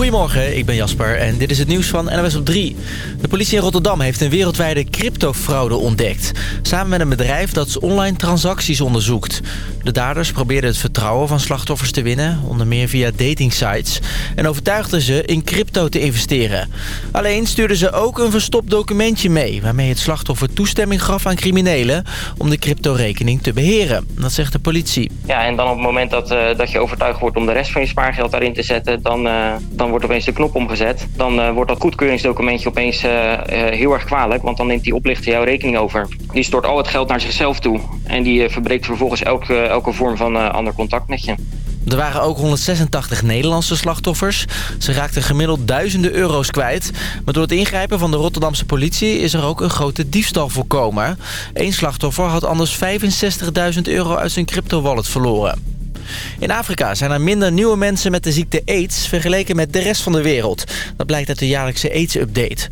Goedemorgen, ik ben Jasper en dit is het nieuws van NWS op 3. De politie in Rotterdam heeft een wereldwijde cryptofraude ontdekt. Samen met een bedrijf dat online transacties onderzoekt. De daders probeerden het vertrouwen van slachtoffers te winnen, onder meer via datingsites. En overtuigden ze in crypto te investeren. Alleen stuurden ze ook een verstopt documentje mee... waarmee het slachtoffer toestemming gaf aan criminelen om de cryptorekening te beheren. Dat zegt de politie. Ja, en dan op het moment dat, uh, dat je overtuigd wordt om de rest van je spaargeld daarin te zetten... dan, uh, dan wordt opeens de knop omgezet. Dan uh, wordt dat goedkeuringsdocumentje opeens heel erg kwalijk... want dan neemt die oplichter jouw rekening over. Die stort al het geld naar zichzelf toe. En die verbreekt vervolgens elke, elke vorm van ander contact met je. Er waren ook 186 Nederlandse slachtoffers. Ze raakten gemiddeld duizenden euro's kwijt. Maar door het ingrijpen van de Rotterdamse politie is er ook een grote diefstal voorkomen. Eén slachtoffer had anders 65.000 euro uit zijn crypto-wallet verloren. In Afrika zijn er minder nieuwe mensen met de ziekte AIDS vergeleken met de rest van de wereld. Dat blijkt uit de jaarlijkse AIDS-update.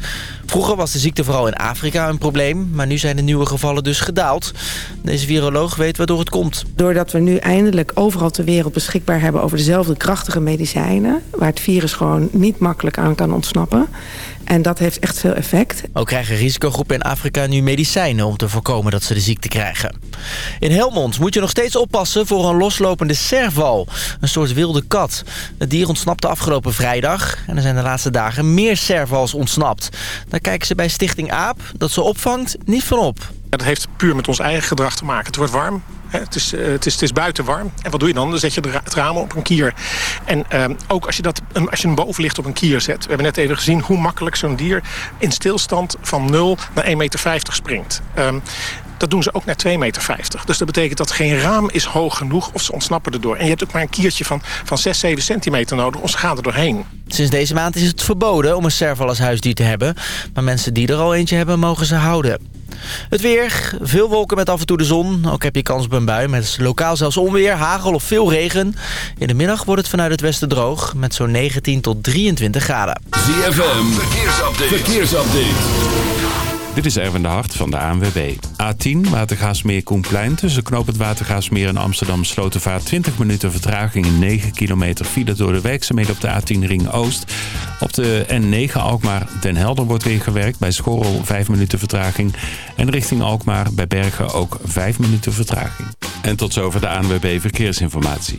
Vroeger was de ziekte vooral in Afrika een probleem, maar nu zijn de nieuwe gevallen dus gedaald. Deze viroloog weet waardoor het komt. Doordat we nu eindelijk overal ter wereld beschikbaar hebben over dezelfde krachtige medicijnen... waar het virus gewoon niet makkelijk aan kan ontsnappen... En dat heeft echt veel effect. Ook krijgen risicogroepen in Afrika nu medicijnen om te voorkomen dat ze de ziekte krijgen. In Helmond moet je nog steeds oppassen voor een loslopende serval. Een soort wilde kat. Het dier ontsnapte afgelopen vrijdag. En er zijn de laatste dagen meer servals ontsnapt. Daar kijken ze bij Stichting AAP dat ze opvangt niet van op. Dat heeft puur met ons eigen gedrag te maken. Het wordt warm, het is, uh, het, is, het is buiten warm. En wat doe je dan? Dan zet je het raam op een kier. En uh, ook als je, dat, als je hem bovenlicht op een kier zet... we hebben net even gezien hoe makkelijk zo'n dier... in stilstand van 0 naar 1,50 meter springt. Um, dat doen ze ook naar 2,50 meter. Dus dat betekent dat geen raam is hoog genoeg of ze ontsnappen erdoor. En je hebt ook maar een kiertje van, van 6, 7 centimeter nodig of ze gaan er doorheen. Sinds deze maand is het verboden om een serval als huisdier te hebben. Maar mensen die er al eentje hebben, mogen ze houden. Het weer, veel wolken met af en toe de zon. Ook heb je kans op een bui met lokaal zelfs onweer, hagel of veel regen. In de middag wordt het vanuit het westen droog met zo'n 19 tot 23 graden. ZFM, verkeersupdate. verkeersupdate. Dit is Erwin de Hart van de ANWB. A10 Watergaasmeer Koenplein tussen Knoop het Watergaasmeer en Amsterdam Slotenvaart 20 minuten vertraging in 9 kilometer file door de werkzaamheden op de A10 Ring Oost. Op de N9 Alkmaar Den Helder wordt weer gewerkt bij Schorrel 5 minuten vertraging. En richting Alkmaar bij Bergen ook 5 minuten vertraging. En tot zover de ANWB Verkeersinformatie.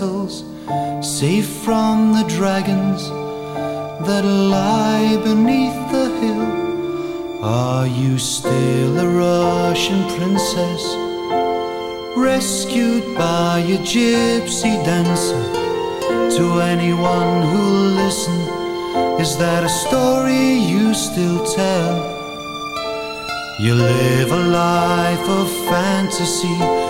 vessels, safe from the dragons that lie beneath the hill. Are you still a Russian princess, rescued by a gypsy dancer? To anyone who'll listen, is that a story you still tell? You live a life of fantasy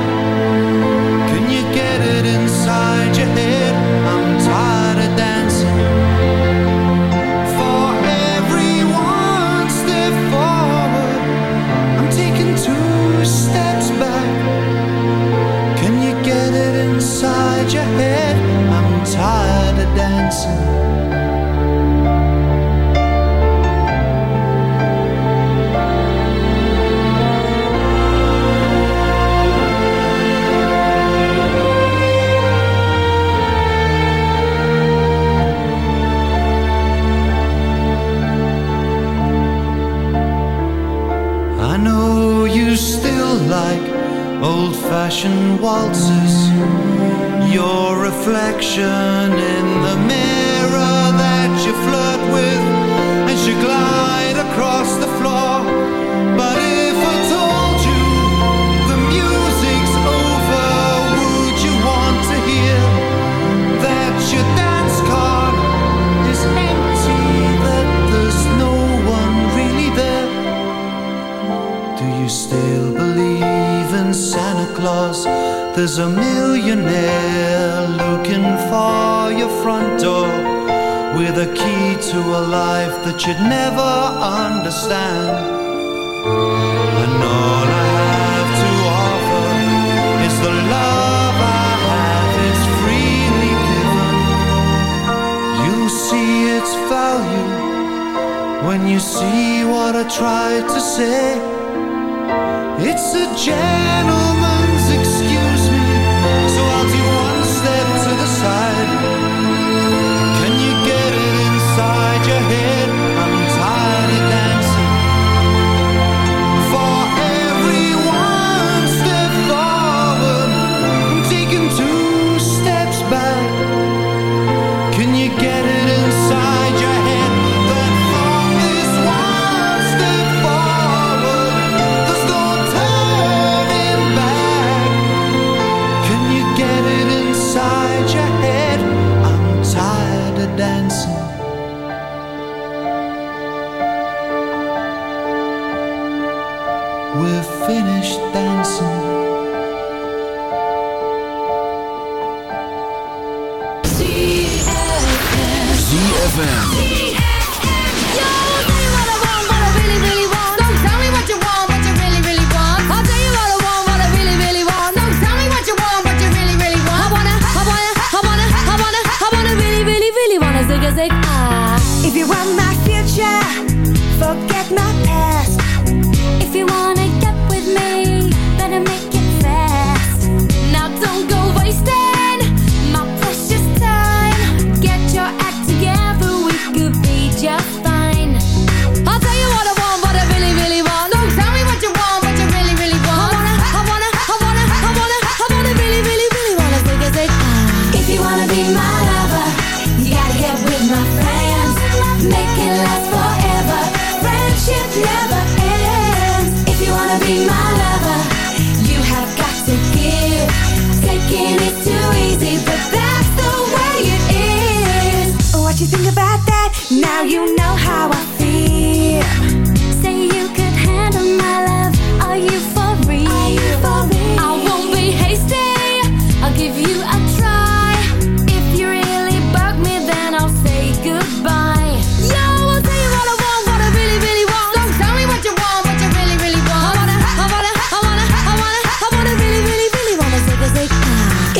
you'd never understand.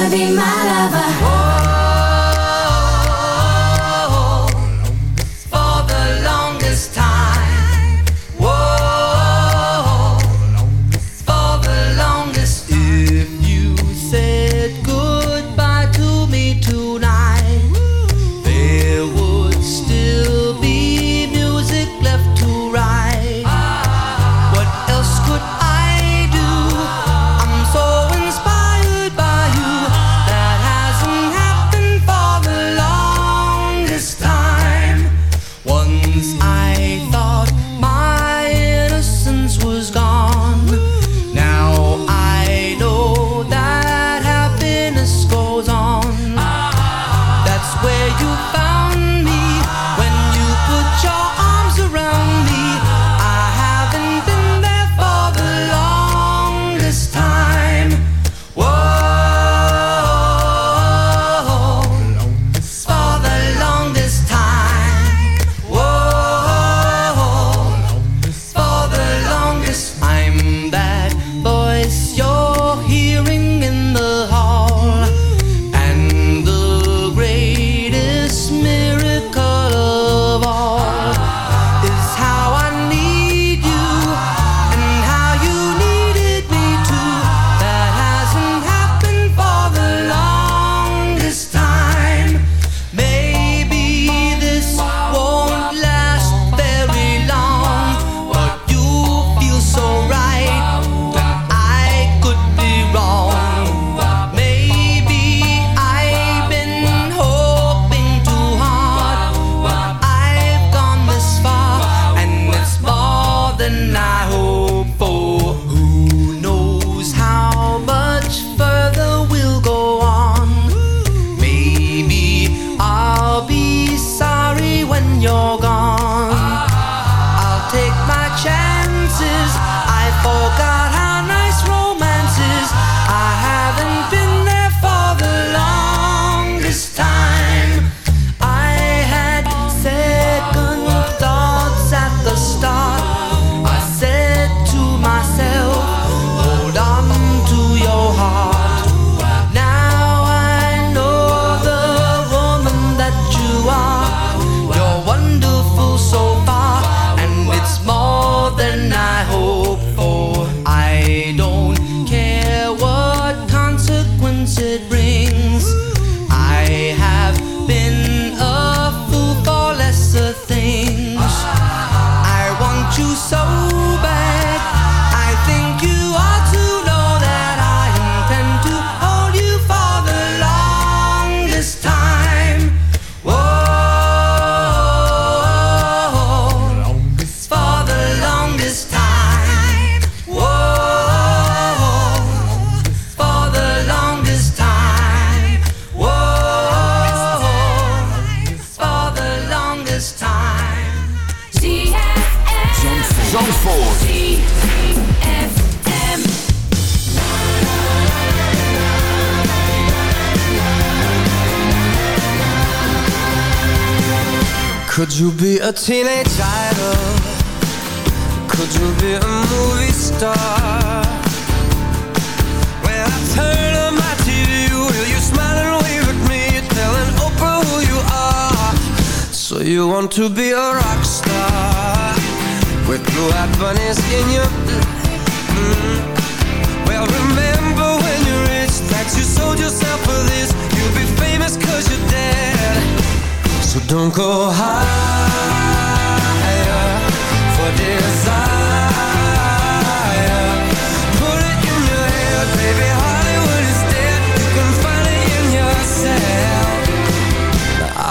wanna be my lover?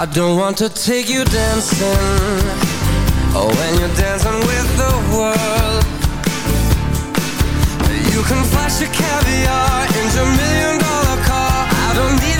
I don't want to take you dancing. Oh, when you're dancing with the world You can flash your caviar in your million dollar car. I don't need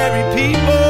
ordinary people.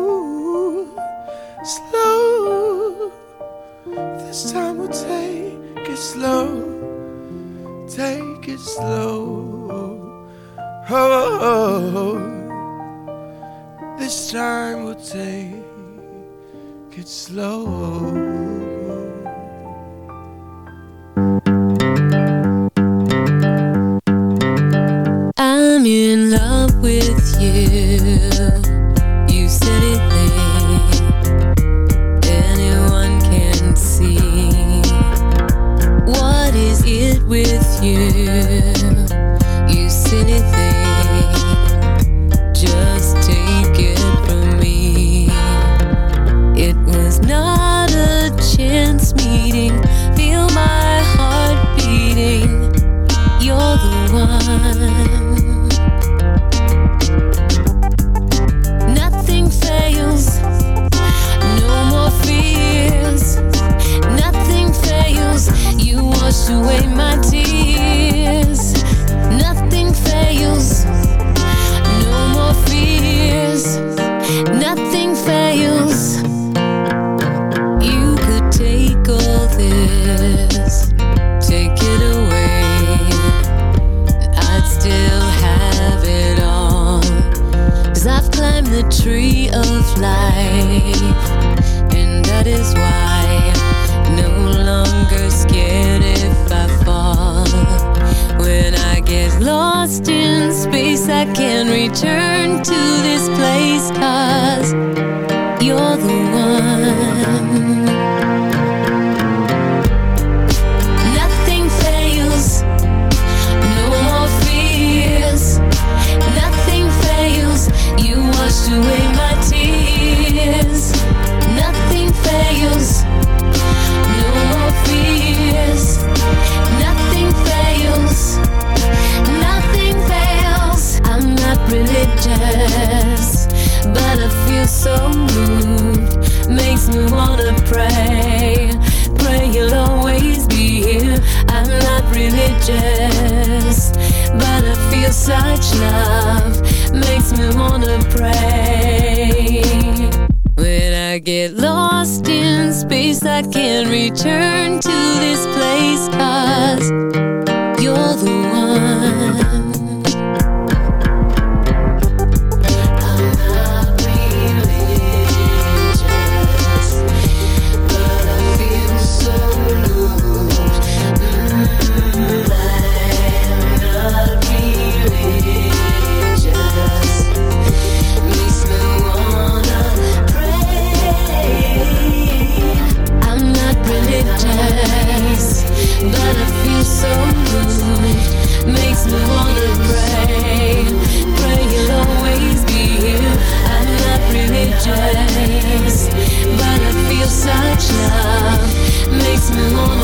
I'm in love wanna pray. When I get lost in space, I can return to this place. on.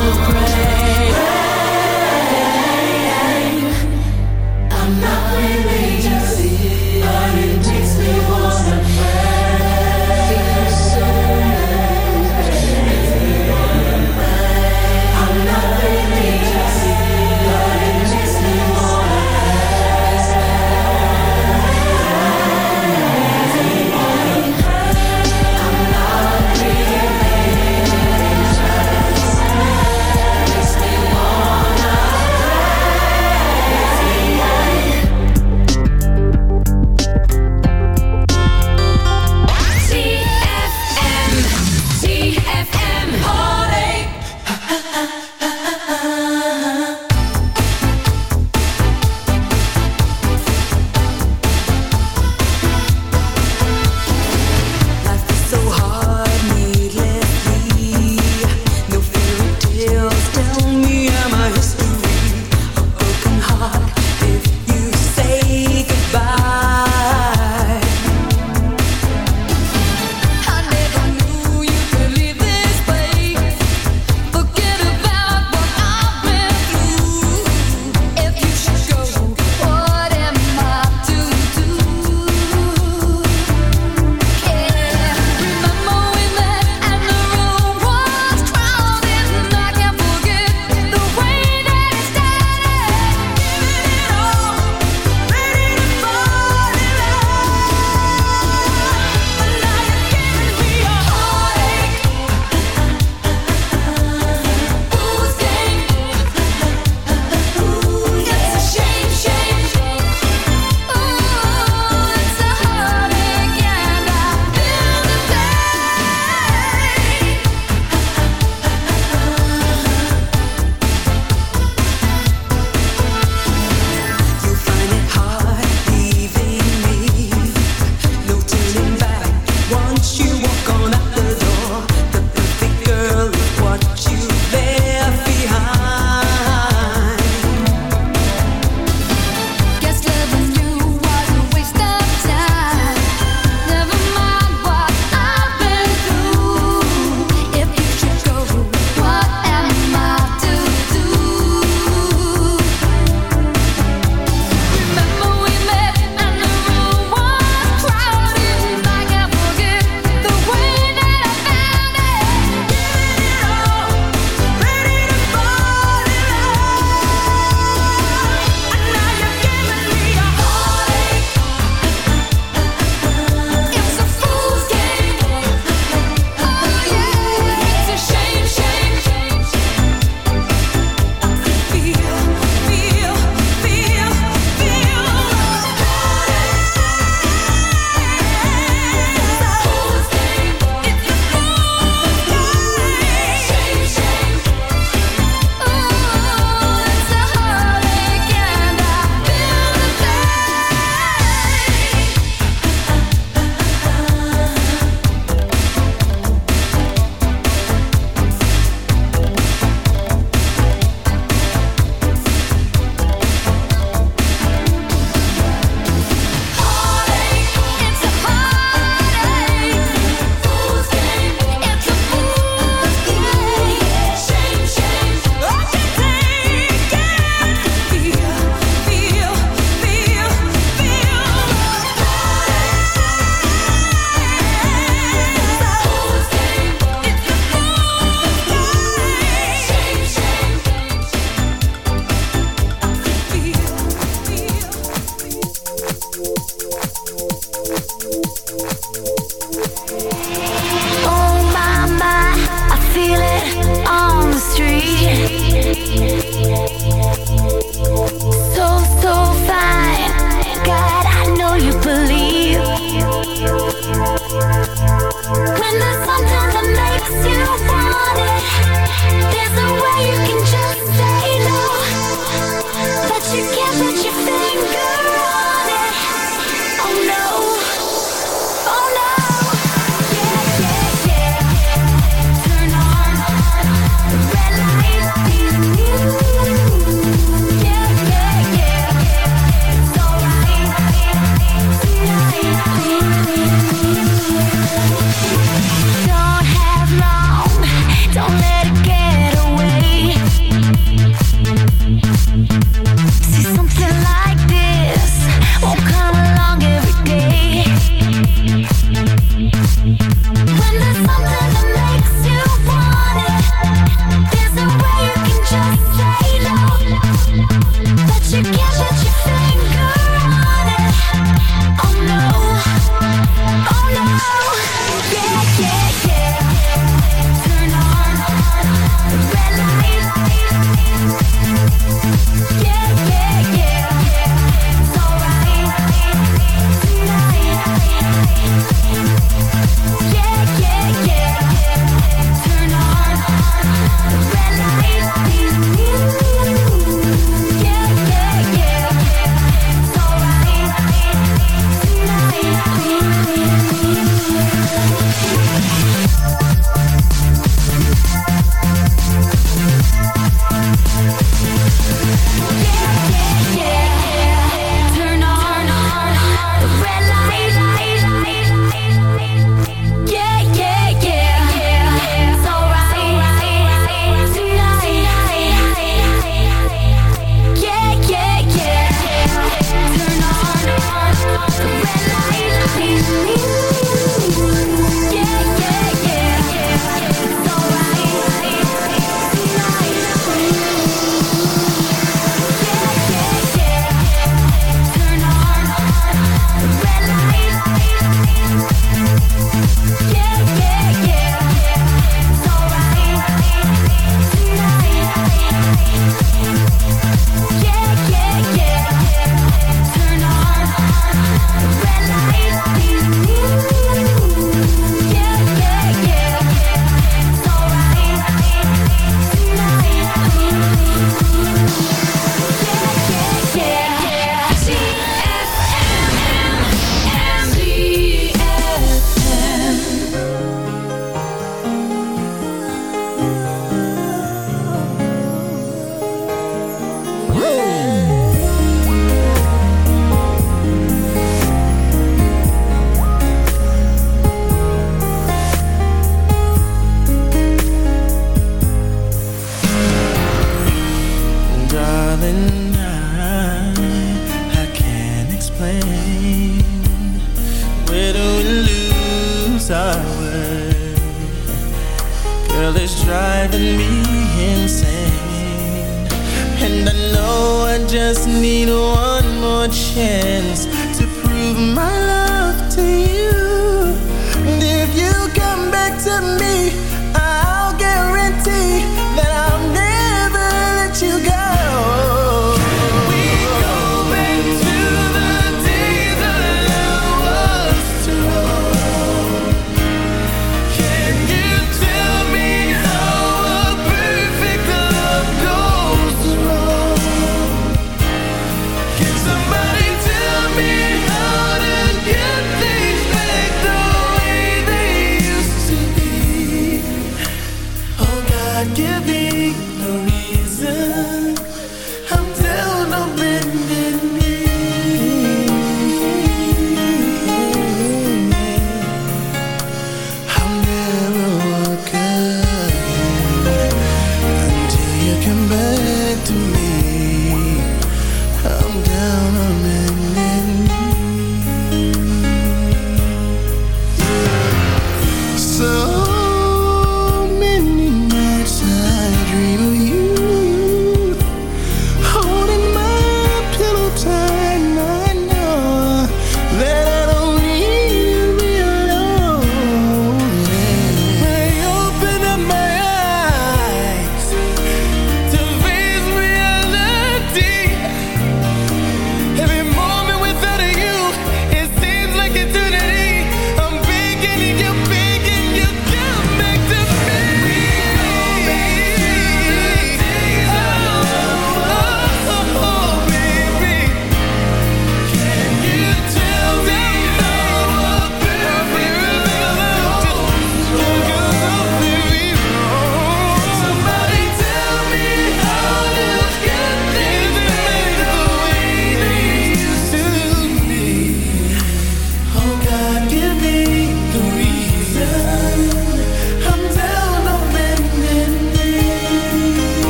you can't let you